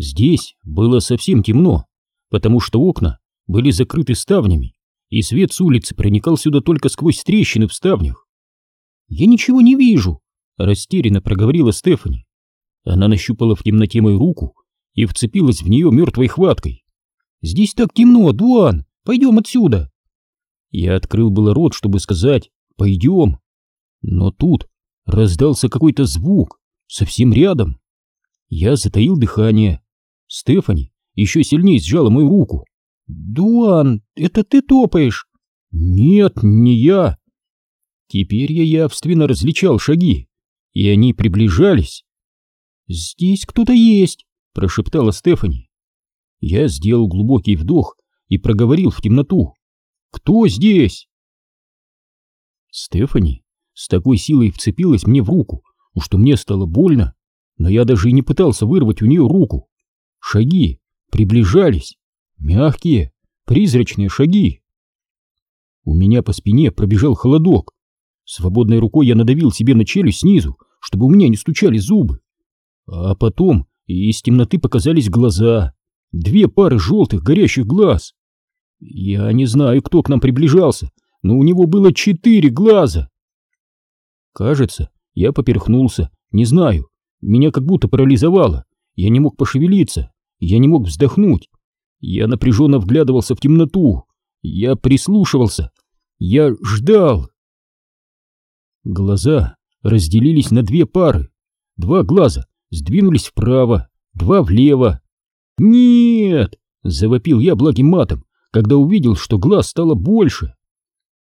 Здесь было совсем темно, потому что окна были закрыты ставнями, и свет с улицы проникал сюда только сквозь трещины в ставнях. «Я ничего не вижу», — растерянно проговорила Стефани. Она нащупала в темноте мою руку и вцепилась в нее мертвой хваткой. «Здесь так темно, Дуан, пойдем отсюда!» Я открыл было рот, чтобы сказать «пойдем», но тут раздался какой-то звук совсем рядом. Я затаил дыхание. Стефани еще сильнее сжала мою руку. «Дуан, это ты топаешь?» «Нет, не я!» Теперь я явственно различал шаги, и они приближались. «Здесь кто-то есть!» — прошептала Стефани. Я сделал глубокий вдох и проговорил в темноту. «Кто здесь?» Стефани с такой силой вцепилась мне в руку, что мне стало больно, но я даже и не пытался вырвать у нее руку. Шаги приближались, мягкие, призрачные шаги. У меня по спине пробежал холодок. Свободной рукой я надавил себе на челюсть снизу, чтобы у меня не стучали зубы. А потом из темноты показались глаза, две пары желтых горящих глаз. Я не знаю, кто к нам приближался, но у него было четыре глаза. Кажется, я поперхнулся, не знаю, меня как будто парализовало, я не мог пошевелиться, я не мог вздохнуть. Я напряженно вглядывался в темноту, я прислушивался, я ждал. Глаза разделились на две пары, два глаза сдвинулись вправо, два влево. «Нет!» — завопил я благим матом, когда увидел, что глаз стало больше.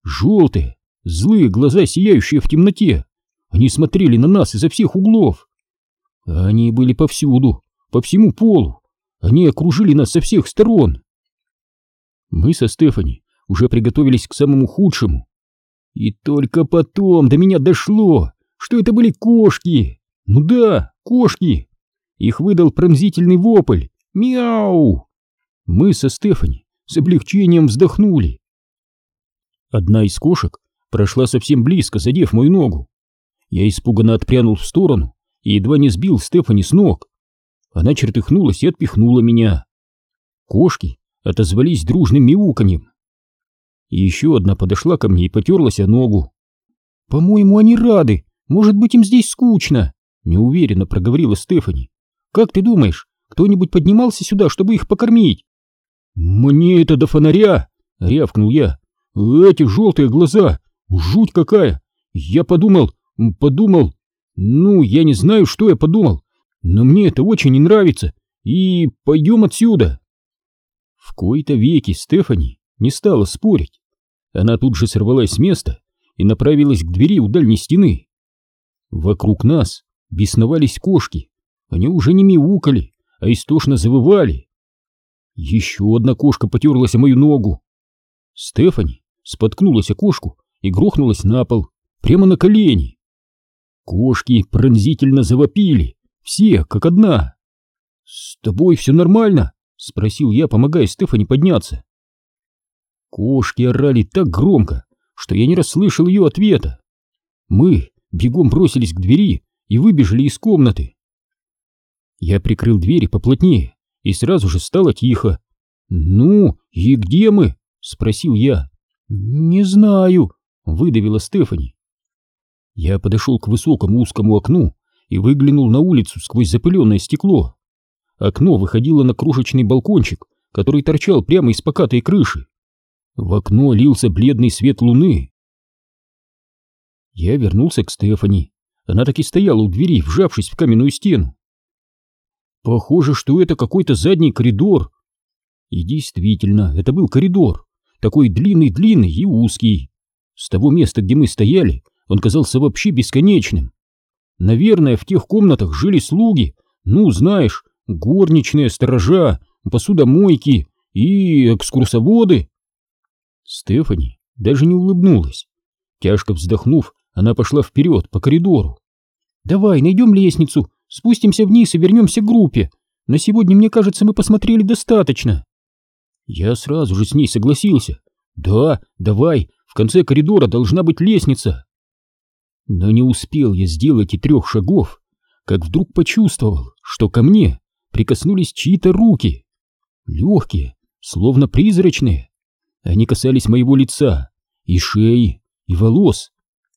Желтые, злые глаза, сияющие в темноте. Они смотрели на нас изо всех углов. Они были повсюду, по всему полу. Они окружили нас со всех сторон. Мы со Стефани уже приготовились к самому худшему. И только потом до меня дошло, что это были кошки. Ну да, кошки. Их выдал пронзительный вопль. Мяу! Мы со Стефани с облегчением вздохнули. Одна из кошек прошла совсем близко, задев мою ногу. Я испуганно отпрянул в сторону и едва не сбил Стефани с ног. Она чертыхнулась и отпихнула меня. Кошки отозвались дружным мяуканьем. И еще одна подошла ко мне и потерлась о ногу. «По-моему, они рады. Может быть, им здесь скучно», — неуверенно проговорила Стефани. «Как ты думаешь, кто-нибудь поднимался сюда, чтобы их покормить?» «Мне это до фонаря!» — рявкнул я. «Эти желтые глаза! Жуть какая! Я подумал, подумал... Ну, я не знаю, что я подумал, но мне это очень не нравится, и пойдем отсюда!» В кои-то веки Стефани не стала спорить. Она тут же сорвалась с места и направилась к двери у дальней стены. Вокруг нас бесновались кошки. Они уже не мяукали, а истошно завывали. Еще одна кошка потерлась о мою ногу. Стефани споткнулась о кошку и грохнулась на пол, прямо на колени. Кошки пронзительно завопили, все как одна. «С тобой все нормально?» — спросил я, помогая Стефани подняться. Кошки орали так громко, что я не расслышал ее ответа. Мы бегом бросились к двери и выбежали из комнаты. Я прикрыл двери поплотнее, и сразу же стало тихо. «Ну, и где мы?» — спросил я. «Не знаю», — выдавила Стефани. Я подошел к высокому узкому окну и выглянул на улицу сквозь запыленное стекло. Окно выходило на крошечный балкончик, который торчал прямо из покатой крыши. В окно лился бледный свет луны. Я вернулся к Стефани. Она так и стояла у двери, вжавшись в каменную стену. Похоже, что это какой-то задний коридор. И действительно, это был коридор, такой длинный-длинный и узкий. С того места, где мы стояли, он казался вообще бесконечным. Наверное, в тех комнатах жили слуги, ну, знаешь, горничные, сторожа, посудомойки и экскурсоводы. Стефани даже не улыбнулась. Тяжко вздохнув, она пошла вперед по коридору. «Давай, найдем лестницу, спустимся вниз и вернемся к группе. На сегодня, мне кажется, мы посмотрели достаточно». Я сразу же с ней согласился. «Да, давай, в конце коридора должна быть лестница». Но не успел я сделать и трех шагов, как вдруг почувствовал, что ко мне прикоснулись чьи-то руки. Легкие, словно призрачные. Они касались моего лица, и шеи, и волос.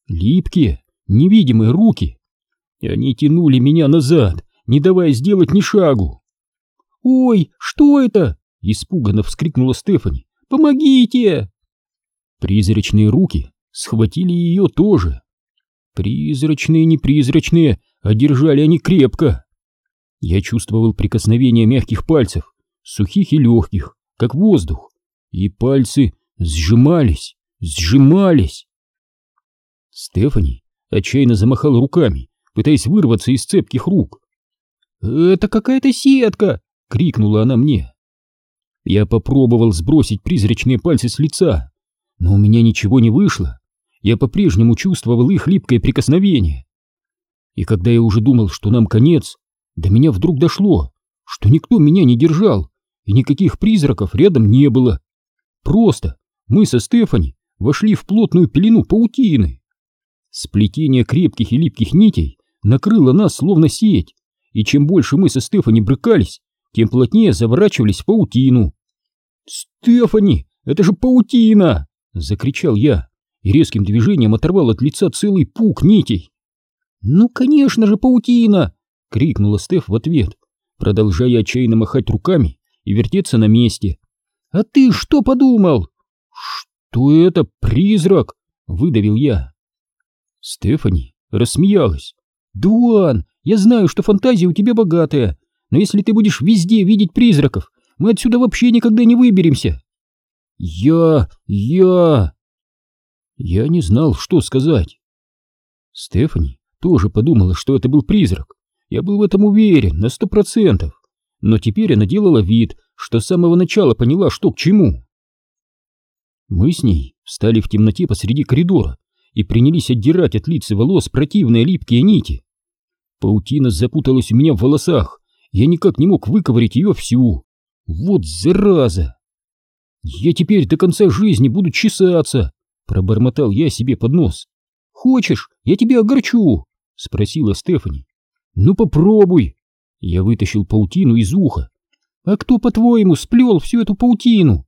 Липкие, невидимые руки. Они тянули меня назад, не давая сделать ни шагу. «Ой, что это?» — испуганно вскрикнула Стефани. «Помогите!» Призрачные руки схватили ее тоже. Призрачные, не призрачные, а держали они крепко. Я чувствовал прикосновение мягких пальцев, сухих и легких, как воздух, и пальцы сжимались, сжимались. Стефани отчаянно замахала руками, пытаясь вырваться из цепких рук. «Это какая-то сетка!» — крикнула она мне. Я попробовал сбросить призрачные пальцы с лица, но у меня ничего не вышло. Я по-прежнему чувствовал их липкое прикосновение. И когда я уже думал, что нам конец, до меня вдруг дошло, что никто меня не держал, и никаких призраков рядом не было. Просто мы со Стефани вошли в плотную пелену паутины. Сплетение крепких и липких нитей накрыло нас словно сеть, и чем больше мы со Стефани брыкались, тем плотнее заворачивались в паутину. «Стефани, это же паутина!» — закричал я и резким движением оторвал от лица целый пук нитей. «Ну, конечно же, паутина!» — крикнула Стеф в ответ, продолжая отчаянно махать руками и вертеться на месте. «А ты что подумал?» «Что это, призрак?» — выдавил я. Стефани рассмеялась. «Дуан, я знаю, что фантазия у тебя богатая, но если ты будешь везде видеть призраков, мы отсюда вообще никогда не выберемся!» «Я... я...» Я не знал, что сказать. Стефани тоже подумала, что это был призрак. Я был в этом уверен, на сто процентов. Но теперь она делала вид, что с самого начала поняла, что к чему. Мы с ней встали в темноте посреди коридора и принялись отдирать от лица волос противные липкие нити. Паутина запуталась у меня в волосах, я никак не мог выковырять ее всю. Вот зараза! Я теперь до конца жизни буду чесаться, Пробормотал я себе под нос. «Хочешь, я тебя огорчу?» — спросила Стефани. «Ну попробуй!» Я вытащил паутину из уха. «А кто, по-твоему, сплел всю эту паутину?»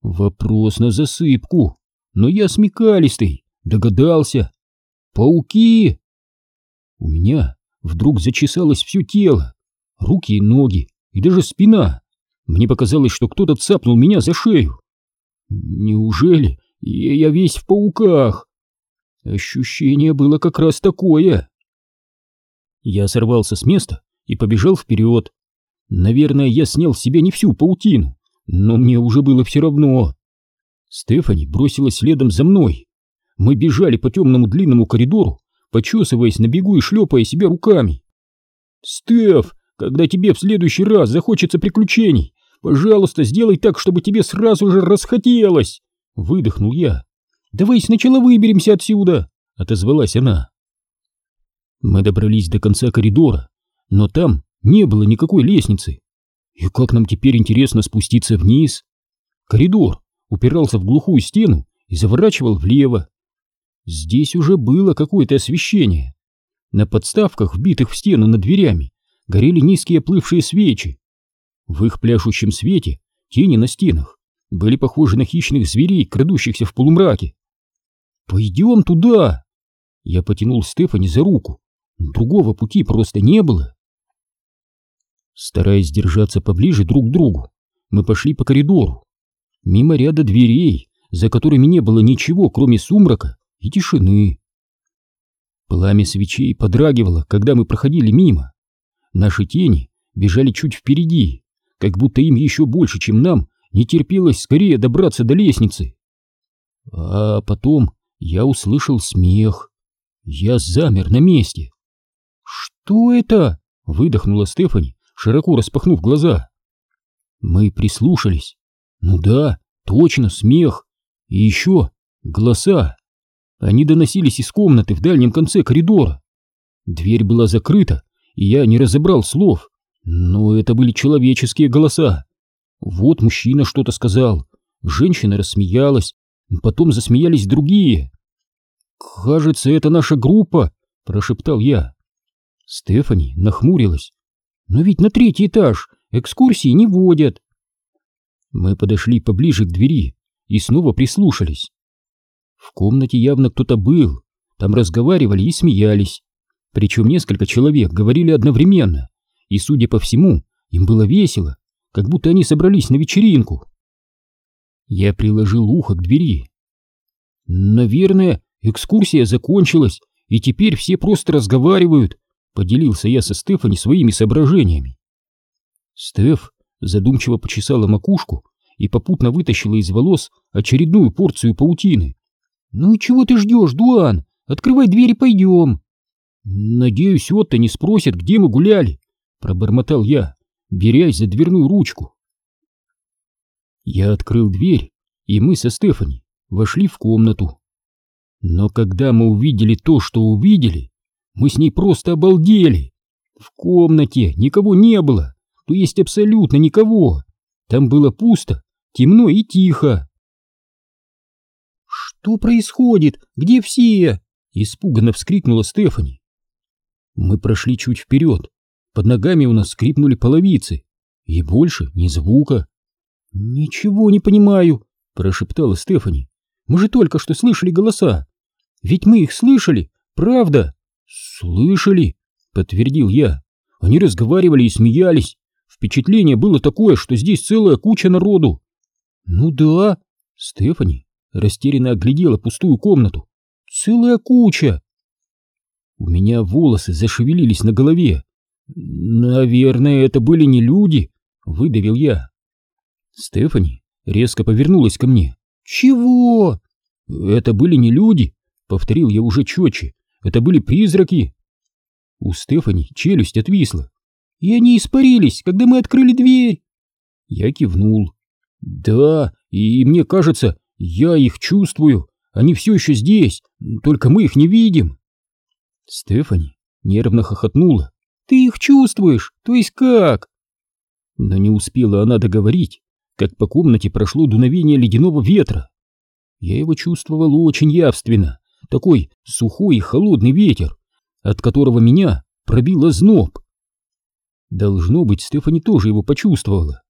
Вопрос на засыпку, но я смекалистый, догадался. «Пауки!» У меня вдруг зачесалось все тело, руки и ноги, и даже спина. Мне показалось, что кто-то цапнул меня за шею. Неужели и я весь в пауках. Ощущение было как раз такое. Я сорвался с места и побежал вперед. Наверное, я снял с себя не всю паутину, но мне уже было все равно. Стефани бросилась следом за мной. Мы бежали по темному длинному коридору, почесываясь на бегу и шлепая себя руками. «Стеф, когда тебе в следующий раз захочется приключений, пожалуйста, сделай так, чтобы тебе сразу же расхотелось!» Выдохнул я. «Давай сначала выберемся отсюда!» — отозвалась она. Мы добрались до конца коридора, но там не было никакой лестницы. И как нам теперь интересно спуститься вниз? Коридор упирался в глухую стену и заворачивал влево. Здесь уже было какое-то освещение. На подставках, вбитых в стену над дверями, горели низкие плывшие свечи. В их пляшущем свете тени на стенах были похожи на хищных зверей, крадущихся в полумраке. «Пойдем туда!» Я потянул Стефани за руку. Другого пути просто не было. Стараясь держаться поближе друг к другу, мы пошли по коридору. Мимо ряда дверей, за которыми не было ничего, кроме сумрака и тишины. Пламя свечей подрагивало, когда мы проходили мимо. Наши тени бежали чуть впереди, как будто им еще больше, чем нам, не терпелось скорее добраться до лестницы. А потом я услышал смех. Я замер на месте. «Что это?» — выдохнула Стефани, широко распахнув глаза. Мы прислушались. Ну да, точно, смех. И еще голоса. Они доносились из комнаты в дальнем конце коридора. Дверь была закрыта, и я не разобрал слов, но это были человеческие голоса. Вот мужчина что-то сказал, женщина рассмеялась, потом засмеялись другие. «Кажется, это наша группа», — прошептал я. Стефани нахмурилась. Но ведь на третий этаж экскурсии не водят. Мы подошли поближе к двери и снова прислушались. В комнате явно кто-то был, там разговаривали и смеялись. Причем несколько человек говорили одновременно, и, судя по всему, им было весело, как будто они собрались на вечеринку. Я приложил ухо к двери. Наверное, экскурсия закончилась, и теперь все просто разговаривают, поделился я со Стефани своими соображениями. Стеф задумчиво почесала макушку и попутно вытащила из волос очередную порцию паутины. «Ну и чего ты ждешь, Дуан? Открывай дверь и пойдем!» «Надеюсь, Отто не спросит, где мы гуляли», — пробормотал я, берясь за дверную ручку. Я открыл дверь, и мы со Стефани вошли в комнату. Но когда мы увидели то, что увидели, мы с ней просто обалдели. В комнате никого не было, то есть абсолютно никого. Там было пусто, темно и тихо. «Что происходит? Где все?» — испуганно вскрикнула Стефани. Мы прошли чуть вперед. Под ногами у нас скрипнули половицы. И больше ни звука. «Ничего не понимаю», — прошептала Стефани. «Мы же только что слышали голоса. Ведь мы их слышали, правда?» «Слышали», — подтвердил я. «Они разговаривали и смеялись. Впечатление было такое, что здесь целая куча народу». «Ну да», — Стефани растерянно оглядела пустую комнату. «Целая куча!» У меня волосы зашевелились на голове. «Наверное, это были не люди», — выдавил я. Стефани резко повернулась ко мне. «Чего?» «Это были не люди», — повторил я уже четче. «Это были призраки». У Стефани челюсть отвисла. «И они испарились, когда мы открыли дверь». Я кивнул. «Да, и мне кажется, я их чувствую. Они все еще здесь, только мы их не видим». Стефани нервно хохотнула. «Ты их чувствуешь? То есть как?» Но не успела она договорить, как по комнате прошло дуновение ледяного ветра. Я его чувствовал очень явственно, такой сухой и холодный ветер, от которого меня пробило зноб. Должно быть, Стефани тоже его почувствовала.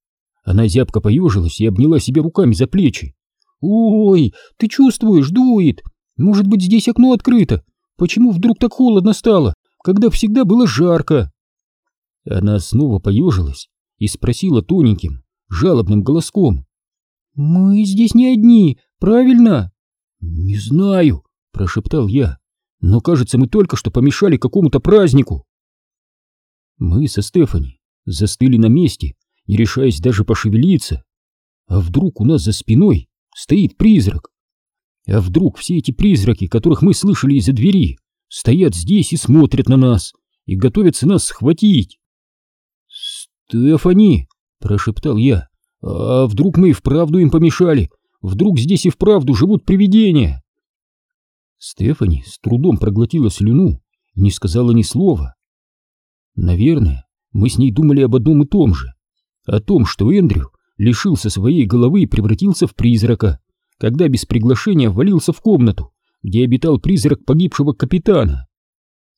Она зябко поежилась и обняла себя руками за плечи. «Ой, ты чувствуешь, дует! Может быть, здесь окно открыто? Почему вдруг так холодно стало, когда всегда было жарко?» Она снова поежилась и спросила тоненьким, жалобным голоском. «Мы здесь не одни, правильно?» «Не знаю», — прошептал я, «но кажется, мы только что помешали какому-то празднику». Мы со Стефани застыли на месте, не решаясь даже пошевелиться. А вдруг у нас за спиной стоит призрак? А вдруг все эти призраки, которых мы слышали из-за двери, стоят здесь и смотрят на нас, и готовятся нас схватить? «Стефани!» — прошептал я. «А вдруг мы и вправду им помешали? Вдруг здесь и вправду живут привидения?» Стефани с трудом проглотила слюну и не сказала ни слова. Наверное, мы с ней думали об одном и том же. О том, что Эндрю лишился своей головы и превратился в призрака, когда без приглашения ввалился в комнату, где обитал призрак погибшего капитана.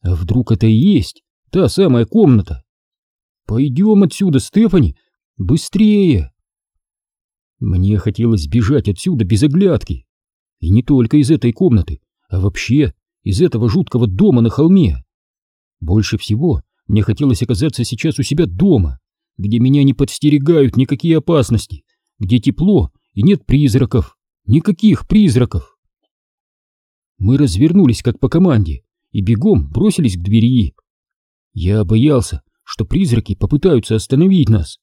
А вдруг это и есть та самая комната? Пойдем отсюда, Стефани, быстрее! Мне хотелось бежать отсюда без оглядки. И не только из этой комнаты, а вообще из этого жуткого дома на холме. Больше всего мне хотелось оказаться сейчас у себя дома, где меня не подстерегают никакие опасности, где тепло и нет призраков, никаких призраков. Мы развернулись как по команде и бегом бросились к двери. Я боялся, что призраки попытаются остановить нас.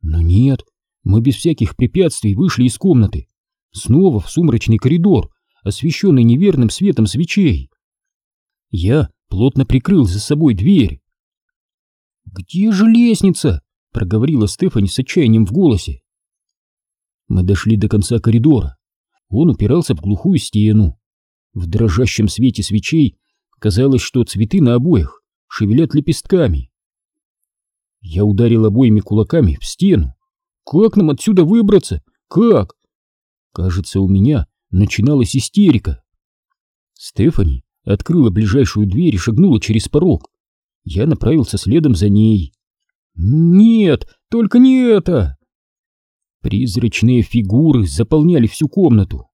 Но нет, мы без всяких препятствий вышли из комнаты, снова в сумрачный коридор, освещенный неверным светом свечей. Я плотно прикрыл за собой дверь. «Где же лестница?» — проговорила Стефани с отчаянием в голосе. Мы дошли до конца коридора. Он упирался в глухую стену. В дрожащем свете свечей казалось, что цветы на обоях шевелят лепестками. Я ударил обоими кулаками в стену. Как нам отсюда выбраться? Как? Кажется, у меня начиналась истерика. Стефани открыла ближайшую дверь и шагнула через порог. Я направился следом за ней. Нет, только не это! Призрачные фигуры заполняли всю комнату.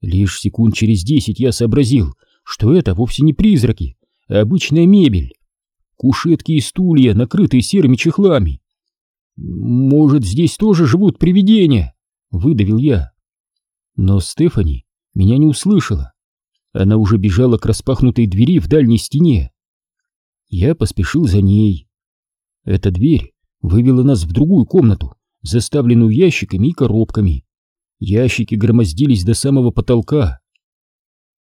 Лишь секунд через десять я сообразил, что это вовсе не призраки, а обычная мебель. Кушетки и стулья, накрытые серыми чехлами. «Может, здесь тоже живут привидения?» — выдавил я. Но Стефани меня не услышала. Она уже бежала к распахнутой двери в дальней стене. Я поспешил за ней. Эта дверь вывела нас в другую комнату, заставленную ящиками и коробками. Ящики громоздились до самого потолка.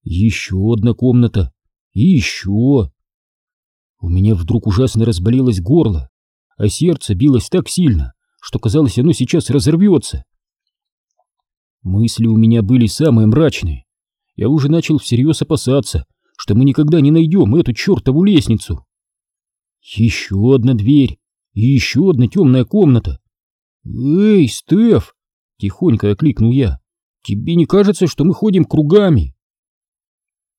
Еще одна комната. И еще. У меня вдруг ужасно разболелось горло, а сердце билось так сильно, что казалось, оно сейчас разорвется. Мысли у меня были самые мрачные. Я уже начал всерьез опасаться, что мы никогда не найдем эту чертову лестницу. Еще одна дверь и еще одна темная комната. «Эй, Стеф!» — тихонько окликнул я. «Тебе не кажется, что мы ходим кругами?»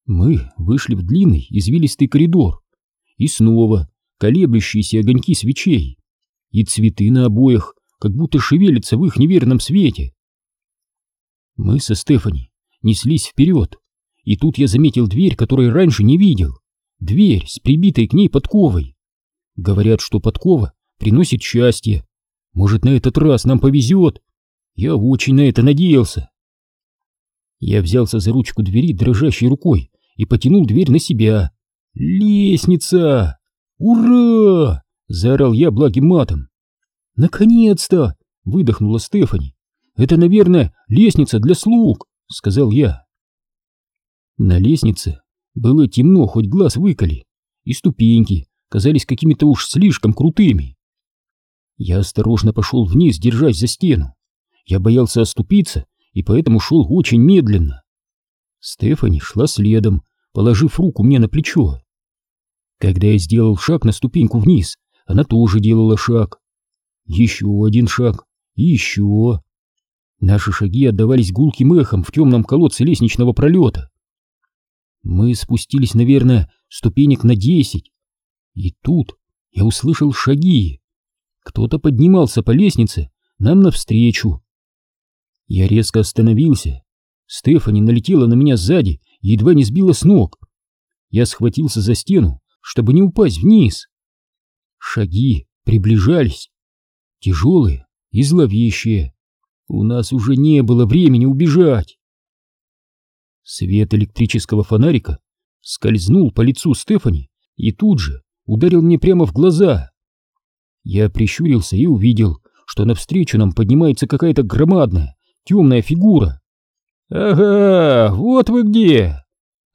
Мы вышли в длинный извилистый коридор, и снова колеблющиеся огоньки свечей, и цветы на обоях, как будто шевелятся в их неверном свете. Мы со Стефани неслись вперед, и тут я заметил дверь, которую раньше не видел. Дверь с прибитой к ней подковой. Говорят, что подкова приносит счастье. Может, на этот раз нам повезет. Я очень на это надеялся. Я взялся за ручку двери дрожащей рукой и потянул дверь на себя. «Лестница! Ура!» — заорал я благим матом. «Наконец-то!» — выдохнула Стефани. «Это, наверное, лестница для слуг», — сказал я. На лестнице было темно, хоть глаз выколи, и ступеньки казались какими-то уж слишком крутыми. Я осторожно пошел вниз, держась за стену. Я боялся оступиться и поэтому шел очень медленно. Стефани шла следом, положив руку мне на плечо. Когда я сделал шаг на ступеньку вниз, она тоже делала шаг. Еще один шаг и еще. Наши шаги отдавались гулким эхом в темном колодце лестничного пролета. Мы спустились, наверное, ступенек на десять. И тут я услышал шаги. Кто-то поднимался по лестнице нам навстречу. Я резко остановился. Стефани налетела на меня сзади и едва не сбила с ног. Я схватился за стену, чтобы не упасть вниз. Шаги приближались. Тяжелые и зловещие. У нас уже не было времени убежать. Свет электрического фонарика скользнул по лицу Стефани и тут же ударил мне прямо в глаза. Я прищурился и увидел, что навстречу нам поднимается какая-то громадная, темная фигура. «Ага, вот вы где!»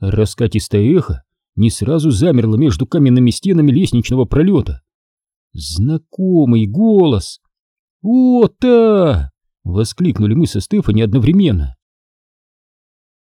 Раскатистое эхо не сразу замерло между каменными стенами лестничного пролета. Знакомый голос! «Вот-то!» — воскликнули мы со Стефани одновременно.